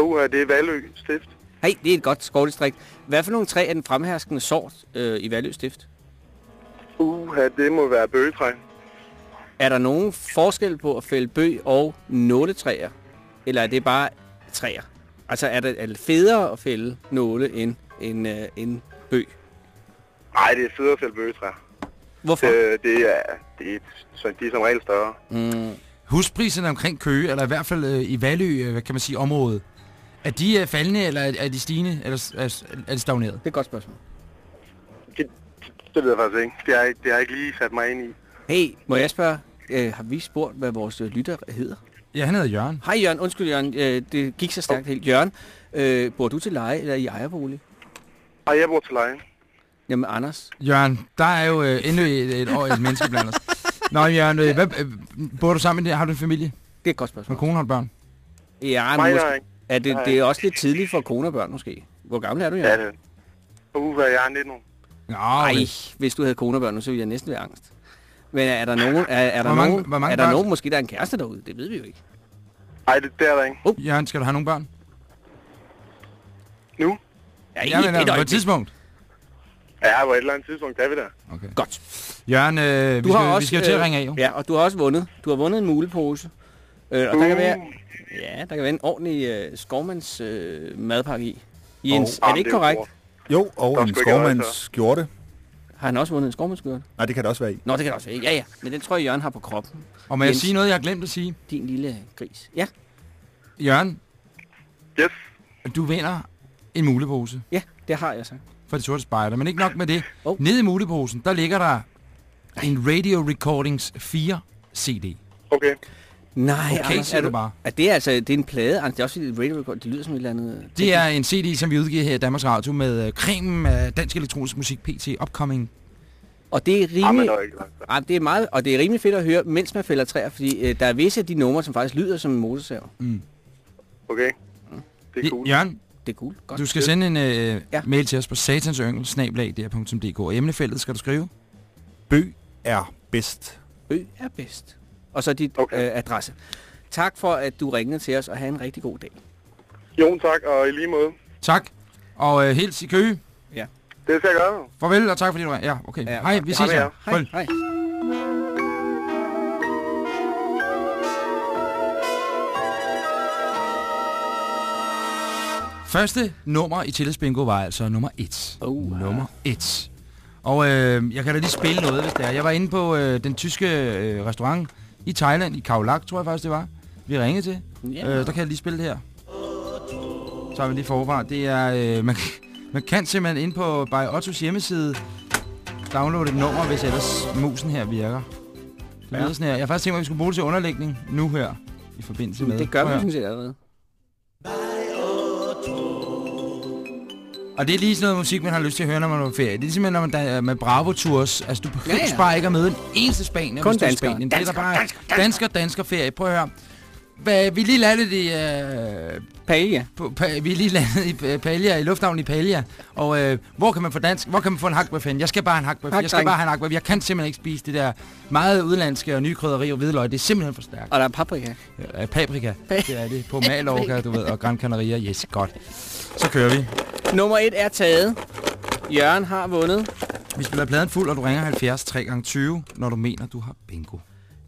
I: uh, det er Valø Stift.
C: Hey, det er et godt skovdistrikt. Hvad for nogle træ er den fremherskende sort øh, i Valø Stift?
I: Uh, det må være bøgetræ.
C: Er der nogen forskel på at fælde bøg og nåletræer? Eller er det bare træer? Altså er det, er det federe at fælde nåle end, end, øh, end bøg?
I: Nej, det er federe fælde bøgetræ.
C: Hvorfor?
I: Det, det er, det er, så de er som regel større.
C: Mm,
B: Huspriserne omkring Køge, eller i hvert fald øh, i Valø, øh, hvad kan man sige, området. Er de øh, faldende, eller er, er de stigende, eller er, er de stagneret?
C: det er et godt spørgsmål.
I: Det, det ved jeg faktisk ikke. Det har, jeg- det har jeg ikke lige sat mig ind i.
C: Hey, må jeg spørge, øh, har vi spurgt, hvad vores øh, lytter hedder?
B: Ja, han hedder Jørgen.
C: Hej Jørgen, undskyld Jørgen, øh, det gik så stærkt helt. Jørgen, øh, bor du til leje eller i ejerbolig?
I: Og jeg bor til leje.
C: Jamen Anders,
B: Jørgen, der er jo øh, endnu et, et, år, et menneske blandt os. Nå, Jørgen, øh, hvad, øh, bor du sammen med det? Har du en familie?
C: det er et godt
B: Med
C: spørgsmål.
B: kone og børn?
C: Ja,
I: Nej,
C: måske,
I: nej,
C: er det,
I: Nej.
C: det er også lidt tidligt for kone og børn måske. Hvor gammel er du,
I: Ja,
C: Jørgen?
I: det Uh, hvad jeg er 19 år.
B: Nå,
C: Ej, hvis du havde kone og børn så ville jeg næsten være angst. Men er der nogen, er, er der
B: mange-
C: nogen, er der nogen, måske der er en kæreste derude? Det ved vi jo ikke.
I: Nej, det, det er der ikke.
B: Jørgen, skal du have nogle børn?
I: Nu?
C: Ja,
B: Ja, men
C: et
B: øh, på et tidspunkt.
I: Ja, på et eller andet tidspunkt er vi der.
B: Okay.
C: Godt.
B: Jørgen, øh, vi,
C: Du
B: skal,
C: har også,
B: vi skal jo til at
C: øh,
B: ringe af, jo.
C: Ja, og du har også vundet. Du har vundet en mulepose. Øh, og der kan
I: Uh.
C: være, ja, der kan være en ordentlig øh, skovmands øh, madpakke i. Jens,
I: Oh,
C: er det ikke korrekt?
D: Jo, og
I: Der
D: en
I: ikke
D: skovmands skjorte.
C: Har han også vundet en skovmandsskjorte?
D: Nej, det kan det også være i.
C: Nå, det kan det også være. Ja, ja. Men den tror jeg, Jørgen har på kroppen.
B: Og må jeg
C: Jens.
B: sige noget, jeg har glemt at sige?
C: Din lille gris. Ja,
B: Jørgen,
I: Yes.
B: du vinder en mulepose
C: ja, det har jeg sagt.
B: for de sorte spejder. Men ikke nok med det.
C: Oh.
B: Nede i muleposen, der ligger der en Radio Recordings 4 CD.
I: Okay.
C: Nej,
B: Okay,
C: Anders, er
B: du bare.
C: Er det er altså, det er en plade, Anders, det er også et radio record, det lyder som et eller andet...
B: Det er en CD, som vi udgiver her i Danmarks Radio med øh, cremen af dansk elektronisk musik, PT, upcoming.
C: Og det er rimelig... Ja, det er meget, og det er rimelig fedt at høre, mens man fælder træer, fordi øh, der er visse af de numre, som faktisk lyder som en motorsav.
I: Okay. Det er cool.
B: Jørgen,
C: Det er cool. Godt.
B: du skal sende en øh,
C: Ja.
B: mail til os på satansyngel, og emnefeltet skal du skrive.
D: Bøg er bedst.
C: Ø er bedst. Og så dit
I: Okay.
C: øh, adresse. Tak for, at du ringede til os, og have en rigtig god dag.
I: Jo, tak, og i lige måde.
B: Tak. Og øh, hils i Køge.
I: Det skal jeg gøre.
B: Farvel, og tak fordi du var. Ja, okay.
C: Ja,
B: Ja, Hej, vi
C: ja,
B: ses her.
I: jeg.
C: Hej. Hej.
B: Første nummer i Tilles Bingo var altså nummer 1.
C: Uh,
B: nummer 1. Og øh, jeg kan da lige spille noget, hvis det er. Jeg var inde på øh, den tyske øh, restaurant i Thailand, i Khao Lak, tror jeg faktisk det var. Vi ringede til.
C: Ja.
B: Øh, der kan jeg lige spille det her. Så har vi lige forfra. Det er, øh, man, man kan simpelthen ind på By Ottos hjemmeside downloade et nummer, hvis ellers musen her virker. Det
C: Ja.
B: sådan her. Jeg har faktisk tænkt mig, at vi skulle bruge det til underlægning nu her, i forbindelse med.
C: Det gør vi sådan set allerede.
B: Og det er lige sådan noget musik, man har lyst til at høre, når man er på ferie. Det er simpelthen, når man er med Bravo Tours. Altså, du behøver
C: Ja,
B: ja, bare ikke at møde en eneste spanier,
C: Kun
B: hvis du er. Spanien. Det er der bare
C: danskere.
B: dansker, dansker ferie. Prøv at høre. Vi lige landet i, øh,
C: Paella.
B: på, pa, vi er lige landet i øh, Palia, i lufthavnen i Palia. Og øh, hvor kan man få dansk? Hvor kan man få en hakbøf hen? Jeg skal bare have en hakbøf.
C: Hak,
B: Jeg skal bare have en hakbøf. Jeg kan simpelthen ikke spise det der meget udlandske og nye krydderi og hvidløg. Det er simpelthen for stærkt.
C: Og der er paprika.
B: Øh, paprika, det er det. På Mallorca, du ved, og Gran Canaria. Yes, godt. Så kører vi.
C: Nummer et er taget. Jørgen har vundet.
B: Vi spiller pladen fuld, og du ringer 70 3 gange 20 når du mener, du har bingo.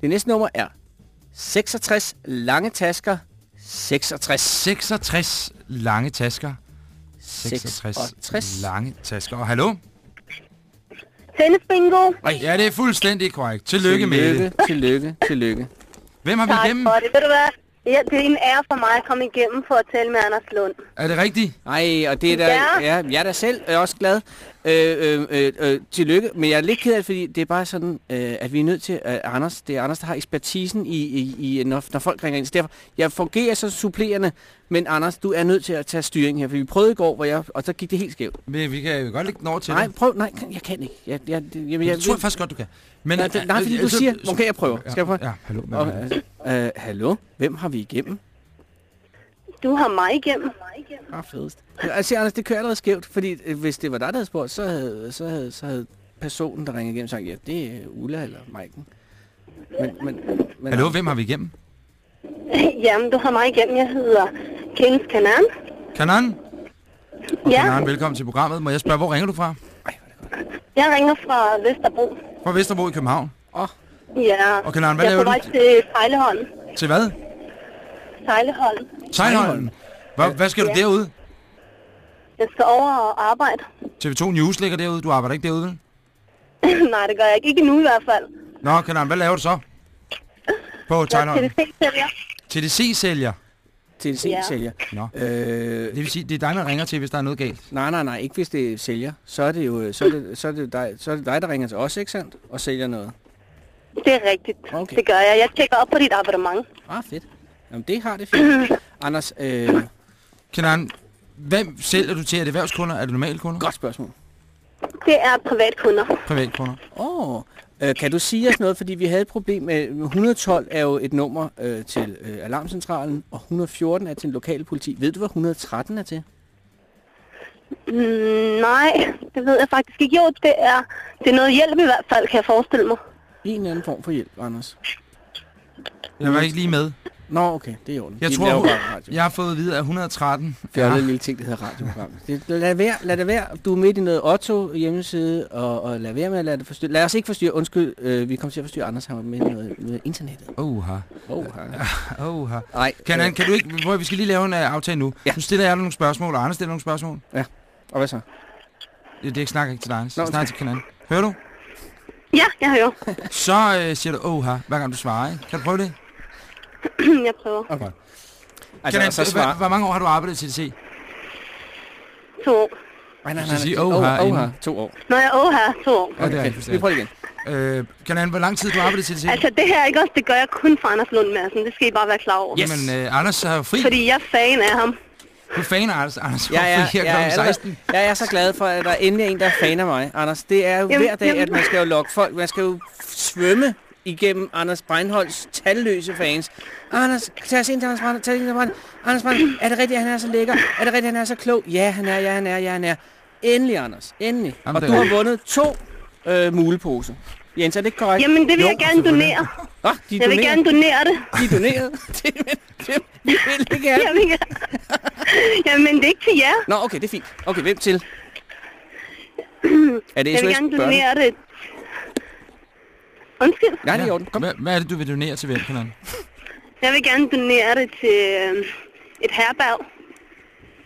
C: Det næste nummer er 66 lange tasker. 66.
B: 66 lange tasker. 66
C: 66.
B: lange tasker. Og hallo?
H: Tennis bingo.
B: Ja, det er fuldstændig korrekt. Tillykke med det.
C: Tillykke, tillykke, tillykke.
B: Hvem har vi
H: Tak
B: igennem?
H: for det. Ved du hvad?
J: Ja, det er en ære for mig at komme igennem for at tale med Anders Lund.
B: Er det rigtigt?
C: Nej, og det er da, ja.
J: Ja.
C: jeg er da selv øh, også glad. Øh, øh, øh, øh, tillykke, men jeg er lidt ked af det, fordi det er bare sådan, øh, at vi er nødt til, at Anders, det er Anders, der har ekspertisen i, i, i når, når folk ringer ind. Så derfor, jeg fungerer så supplerende, men Anders, du er nødt til at tage styring her, for vi prøvede i går, hvor jeg, og så gik det helt skævt.
B: Men vi kan jo godt lægge den over til
C: Nej, prøv, nej, jeg kan ikke. Jeg, jeg, jeg, jeg, jeg,
B: Det tror jeg faktisk godt, du kan. Men,
C: nej, det, nej, fordi du siger, okay, jeg prøver. Skal jeg prøve?
B: Ja, hallo. er det?
C: Øh, hallo, hvem har vi igennem?
J: Du har mig igennem.
C: Ah, fedest. Altså, Anders, det kører allerede skævt, fordi øh, hvis det var dig, der havde spurgt, så havde, så havde, så havde personen, der ringede igennem, sagt, ja, det er Ulla eller Maiken. Men, men, men,
B: Hallo, hvem har vi igennem?
J: Jamen, du har mig igennem. Jeg hedder Kings Kanan.
B: Kanan? Og
J: Ja.
B: Kanan, velkommen til programmet. Må jeg spørge, hvor ringer du fra?
J: Jeg ringer fra Vesterbro.
B: Fra Vesterbro i København.
J: Ja.
B: Og Kanan, hvad
J: jeg er på vej
B: du?
J: til Sejleholm.
B: Til hvad?
J: Sejleholm.
B: Sejlholm. Hvad, hvad skal du
J: Ja.
B: derude?
J: Jeg skal over og arbejde.
B: TV2 News ligger derude. Du arbejder ikke derude, vel?
J: Nej, det gør jeg ikke. Ikke nu i hvert fald.
B: Nå, Kanan, hvad laver du så? På Sejlholm?
J: TDC-sælger.
B: TDC-sælger.
C: TDC-sælger.
B: Nå.
C: Øh,
B: Det vil sige, det er dig, man ringer til, hvis der er noget galt.
C: nej, nej, nej, ikke hvis det er sælger. Så er det jo så er det, så er det dig, så er det dig, der ringer til os, ikke sandt? Og sælger noget.
J: Det er rigtigt.
C: Okay.
J: Det gør jeg. Jeg tjekker op på dit abonnement.
C: Ah, fedt. Jamen, det har det fint. Anders, øh,
B: Kanan, hvem sælger du til? Er det erhvervskunder? Er det normale kunder?
C: godt spørgsmål.
J: Det er privatkunder.
B: Privatkunder.
C: Åh, oh, øh, kan du sige os noget, fordi vi havde et problem med 112 er jo et nummer øh, til øh, alarmcentralen, og 114 er til en lokal politi. Ved du, hvad 113 er til?
J: Mm, nej, det ved jeg faktisk ikke. Jo, det er, det er noget hjælp i hvert fald, kan jeg forestille mig.
C: En eller anden form for hjælp, Anders.
B: Jeg var ikke lige med.
C: Nå, okay, det er jo
B: Jeg tror, jeg har fået at vide, at 113...
C: Det er en lille ting, der hedder radioprogram. Det, lad, være, lad det være. Du er midt i noget Otto hjemmeside, og, og lad være med at lade det forstyrre. Lad os ikke forstyrre. Undskyld, øh, vi kommer til at forstyrre Anders. Han var med i noget, noget internettet.
B: Oha.
C: Oh,
B: Oha.
C: Nej,
B: Kanan, kan du ikke... Hvor, vi skal lige lave en uh, aftale nu.
C: Ja.
B: Nu stiller jeg dig nogle spørgsmål, og Anders stiller nogle spørgsmål.
C: og hvad så?
B: Det, det er snakker ikke til dig, Anders.
C: Nå,
B: Jeg snakker til Kanan. Hører du?
J: Ja, jeg hører.
B: Så øh, siger du oha, hver gang du svarer, ikke? Kan du prøve det?
J: jeg prøver.
C: Okay.
B: Altså,
C: Altså,
B: Kanan,
C: og så
B: hvor,
C: svar...
B: hvor mange år har du arbejdet i TDC?
J: To år.
C: Nej, nej, nej,
B: sige oh her
C: oh,
B: inden.
C: her. To år.
J: Nå, jeg er her. To år.
B: Ja, det er
C: vi prøver igen.
B: Øh, Kanan, hvor lang tid har du arbejdet i TDC?
J: Altså, det her ikke også, det gør jeg kun for Anders Lund Madsen. Det skal I bare være klar over.
C: Yes.
B: Jamen, øh, Anders har jo fri.
J: Fordi jeg er fan af ham.
B: Du er fan af Anders. Anders
C: Ja, ja,
B: her
C: ja,
B: kl.
C: ja,
B: 16.
C: jeg er så glad for, at der endelig er en, der er fan af mig, Anders. Det er jo
J: Jamen,
C: hver dag,
J: jamen.
C: at man skal jo lokke folk. Man skal jo svømme igennem Anders Breinholds talløse fans. Anders, tag os ind til Anders Breinholt. Tag os ind til Anders Breinholt. Anders Breinholt, er det rigtigt, at han er så lækker? Er det rigtigt, at han er så klog? Ja, han er, ja, han er, ja, han er. Endelig, Anders. Endelig.
B: Jamen,
C: og du har vundet to øh, muleposer. Jens, er det ikke korrekt?
J: Jamen, det vil
B: Jo,
J: jeg gerne donere.
C: Nå, de
J: Jeg vil
C: donerer.
J: gerne donere det.
C: De. Det- det- Vi vil ikke have.
J: Jeg vil gerne. Jamen, det er ikke til jer.
C: Nå, okay, det er fint. Okay, hvem til? er det
J: Jeg vil gerne
C: Børne?
J: donere det. Undskyld.
C: Nej, det er i orden. Kom.
B: Hvad, hvad er det, du vil donere til hvem?
J: Jeg vil gerne donere det til øh, et herberg.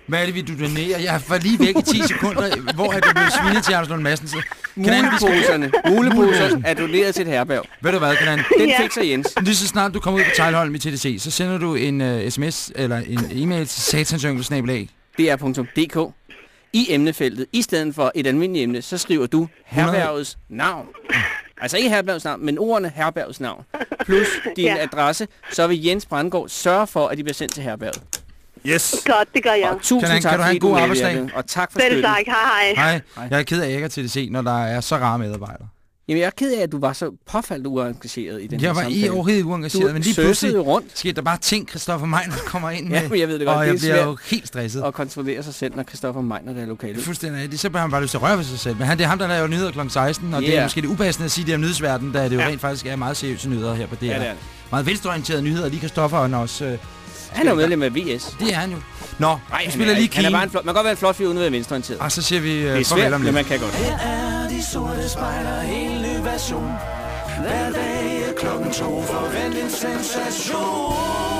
B: Hvad er det, vi du donerer? Jeg var lige væk i 10 sekunder. Hvor er det blevet svinet til Anders Lund Madsen?
C: Muleposerne. Muleposerne er doneret til et herberg.
B: Ved du hvad, Kanan?
C: Den
J: Ja.
C: fikser Jens.
B: Lige så snart du kommer ud på Tejlholm i TDC, så sender du en uh, sms eller en e-mail til satansønkelsnabelag.
C: dr.dk i emnefeltet, i stedet for et almindeligt emne, så skriver du herbergets navn. Altså ikke herbergets navn, men ordene herbergets navn. Plus din
J: Ja.
C: adresse, så vil Jens Brandgaard sørge for, at de bliver sendt til herberget.
D: Yes.
J: Godt, det gør jeg.
C: Og tusind
B: Kan han-
C: tak,
B: kan du have en god arbejdsdag?
C: Og tak for
J: Selv
C: støtten.
J: tak. Hej, hej.
B: Hej, jeg er ked af, at jeg ikke er TDC, når der er så rare medarbejdere.
C: Jamen, jeg er ked af, at du var så påfaldt uengageret i den
B: Jeg
C: her
B: var
C: samtale.
B: i overhovedet ikke uengageret, men lige pludselig
C: rundt
B: skete der bare ting, Christoffer Meiner kommer ind med.
C: Ja, men jeg ved det godt,
B: Og
C: det
B: jeg
C: er
B: bliver jo helt stresset.
C: og kontrollere sig selv, når Christoffer Meiner der er lokale.
B: Fuldstændig. Det så har han bare lyst til at røre ved sig selv. Men han, det er ham, der laver nyheder kl. 16, og det er måske det upassende at sige det om nyhedsverdenen, da det jo
C: Ja.
B: rent faktisk er meget seriøse nyheder her på DR.
C: Ja, det er det.
B: Meget venstreorienterede nyheder, lige Christoffer og også. Øh,
C: Han er jo medlem af VS.
B: det er han jo. Nå,
C: Nej,
B: vi
C: han
B: spiller
C: er,
B: lige
C: han er
B: Keen,
C: bare en flot, man kan godt være en flot fyr uden at være venstreorienteret.
B: og så siger vi
C: Det
B: øh,
C: er
B: farvel
C: svært,
B: om
C: men man kan godt.
A: Her er de sorte spejder, en ny version. Hver dag er klokken to, forvent en sensation.